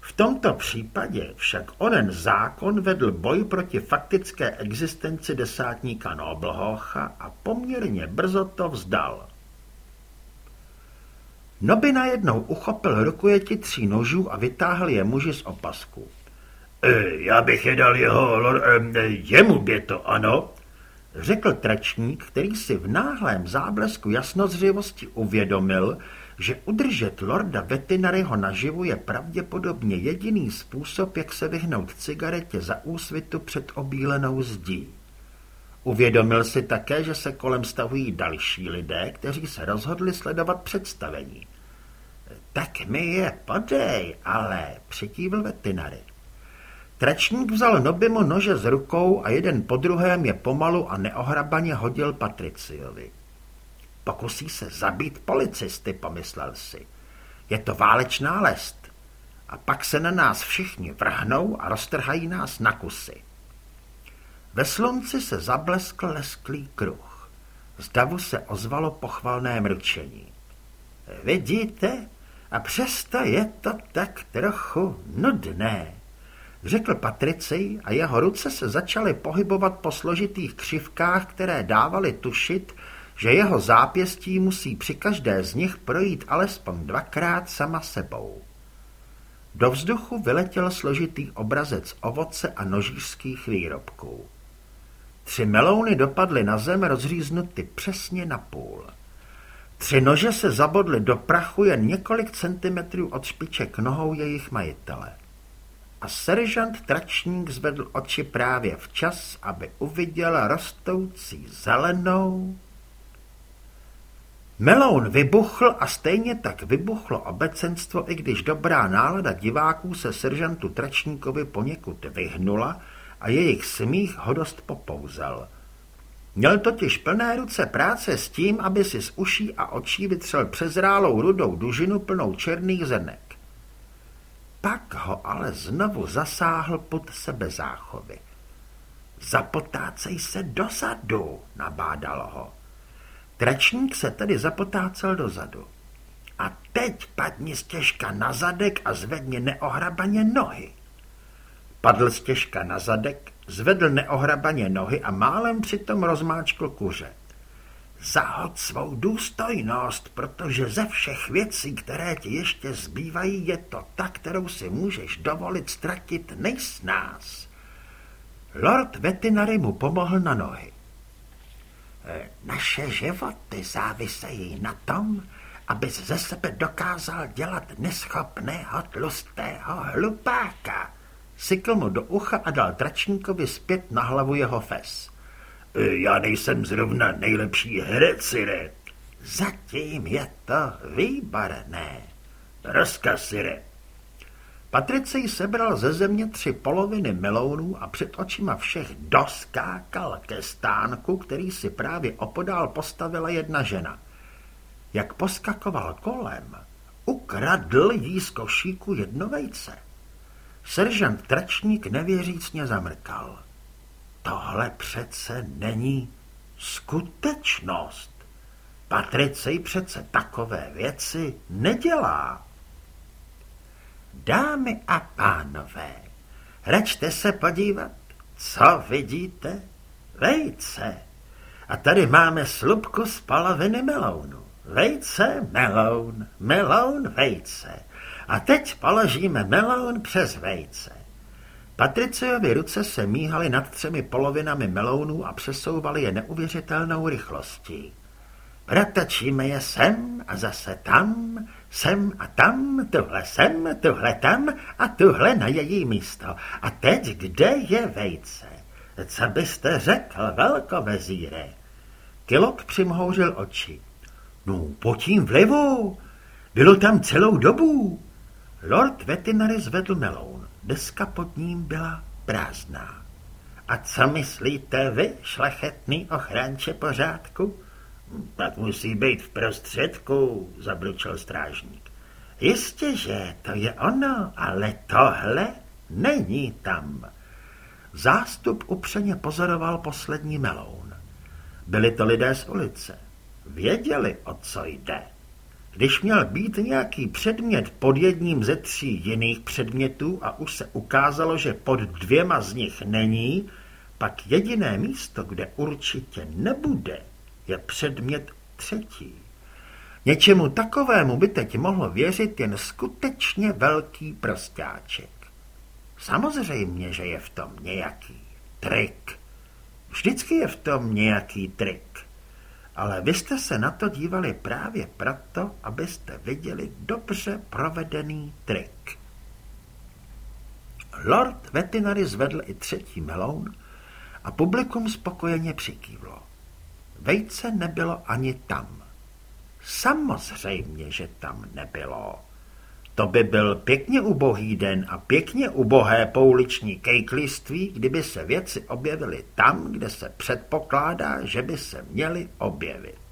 V tomto případě však onen zákon vedl boj proti faktické existenci desátníka Noblhocha a poměrně brzo to vzdal. Noby najednou uchopil rukujeti tří nožů a vytáhl je muži z opasku. E, já bych je dal jeho, lor, e, jemu by to, ano, řekl tračník, který si v náhlém záblesku jasnozřivosti uvědomil, že udržet lorda Vetinaryho naživu je pravděpodobně jediný způsob, jak se vyhnout cigaretě za úsvitu před obílenou zdí. Uvědomil si také, že se kolem stavují další lidé, kteří se rozhodli sledovat představení. Tak mi je podej, ale přikývl Vetinary. Tračník vzal Nobimu nože z rukou a jeden po druhém je pomalu a neohrabaně hodil Patriciovi. Pokusí se zabít policisty, pomyslel si. Je to válečná lest. a pak se na nás všichni vrhnou a roztrhají nás na kusy. Ve slunci se zableskl lesklý kruh. Z davu se ozvalo pochvalné mrčení. Vidíte? A přesto je to tak trochu nudné, řekl Patricej a jeho ruce se začaly pohybovat po složitých křivkách, které dávaly tušit, že jeho zápěstí musí při každé z nich projít alespoň dvakrát sama sebou. Do vzduchu vyletěl složitý obrazec ovoce a nožířských výrobků. Tři melouny dopadly na zem rozříznuty přesně na půl. Tři nože se zabodly do prachu jen několik centimetrů od špiček nohou jejich majitele. A seržant Tračník zvedl oči právě včas, aby uviděl rostoucí zelenou. Meloun vybuchl a stejně tak vybuchlo obecenstvo, i když dobrá nálada diváků se seržantu Tračníkovi poněkud vyhnula a jejich smích ho dost popouzel. Měl totiž plné ruce práce s tím, aby si z uší a očí vytřel přezrálou rudou dužinu plnou černých zrnek. Pak ho ale znovu zasáhl pod sebe záchovy. Zapotácej se dozadu, nabádal ho. Tračník se tedy zapotácel dozadu. A teď padni stěžka na zadek a zvedni neohrabaně nohy. Padl stěžka na zadek, zvedl neohrabaně nohy a málem přitom rozmáčkl kuře. Zahod svou důstojnost, protože ze všech věcí, které ti ještě zbývají, je to ta, kterou si můžeš dovolit ztratit nejsnás. Lord Vetinary mu pomohl na nohy. E, naše životy závisejí na tom, abys ze sebe dokázal dělat neschopného tlustého hlupáka, Sykl mu do ucha a dal tračníkovi zpět na hlavu jeho fes. E, já nejsem zrovna nejlepší herec, Sire. Zatím je to výborné. Rozkaz, Sire. Patricej sebral ze země tři poloviny melounů a před očima všech doskákal ke stánku, který si právě opodál postavila jedna žena. Jak poskakoval kolem, ukradl jí z košíku jedno vejce. Seržant Tračník nevěřícně zamrkal. Tohle přece není skutečnost. Patricej přece takové věci nedělá. Dámy a pánové, račte se podívat, co vidíte? Vejce. A tady máme slupku z poloviny melounu. Vejce, meloun, meloun, vejce. A teď položíme meloun přes vejce. Patriciovi ruce se míhaly nad třemi polovinami melounů a přesouvaly je neuvěřitelnou rychlostí. Protočíme je sem a zase tam, sem a tam, tuhle sem, tuhle tam a tuhle na její místo. A teď kde je vejce? Co byste řekl, velkovezíre? Kilok přimhouřil oči. No, potím vlevo. Bylo tam celou dobu. Lord Vetinary zvedl meloun. Deska pod ním byla prázdná. A co myslíte vy, šlechetný ochránče pořádku? Tak musí být v prostředku, zabručil strážník. Jistě, že to je ono, ale tohle není tam. Zástup upřeně pozoroval poslední meloun. Byli to lidé z ulice. Věděli, o co jde. Když měl být nějaký předmět pod jedním ze tří jiných předmětů a už se ukázalo, že pod dvěma z nich není, pak jediné místo, kde určitě nebude, je předmět třetí. Něčemu takovému by teď mohl věřit jen skutečně velký prostáček. Samozřejmě, že je v tom nějaký trik. Vždycky je v tom nějaký trik ale vy jste se na to dívali právě proto, abyste viděli dobře provedený trik. Lord Vetinary zvedl i třetí meloun a publikum spokojeně přikývlo. Vejce nebylo ani tam. Samozřejmě, že tam nebylo. To by byl pěkně ubohý den a pěkně ubohé pouliční kejkliství, kdyby se věci objevily tam, kde se předpokládá, že by se měly objevit.